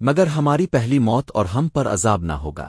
مگر ہماری پہلی موت اور ہم پر عذاب نہ ہوگا۔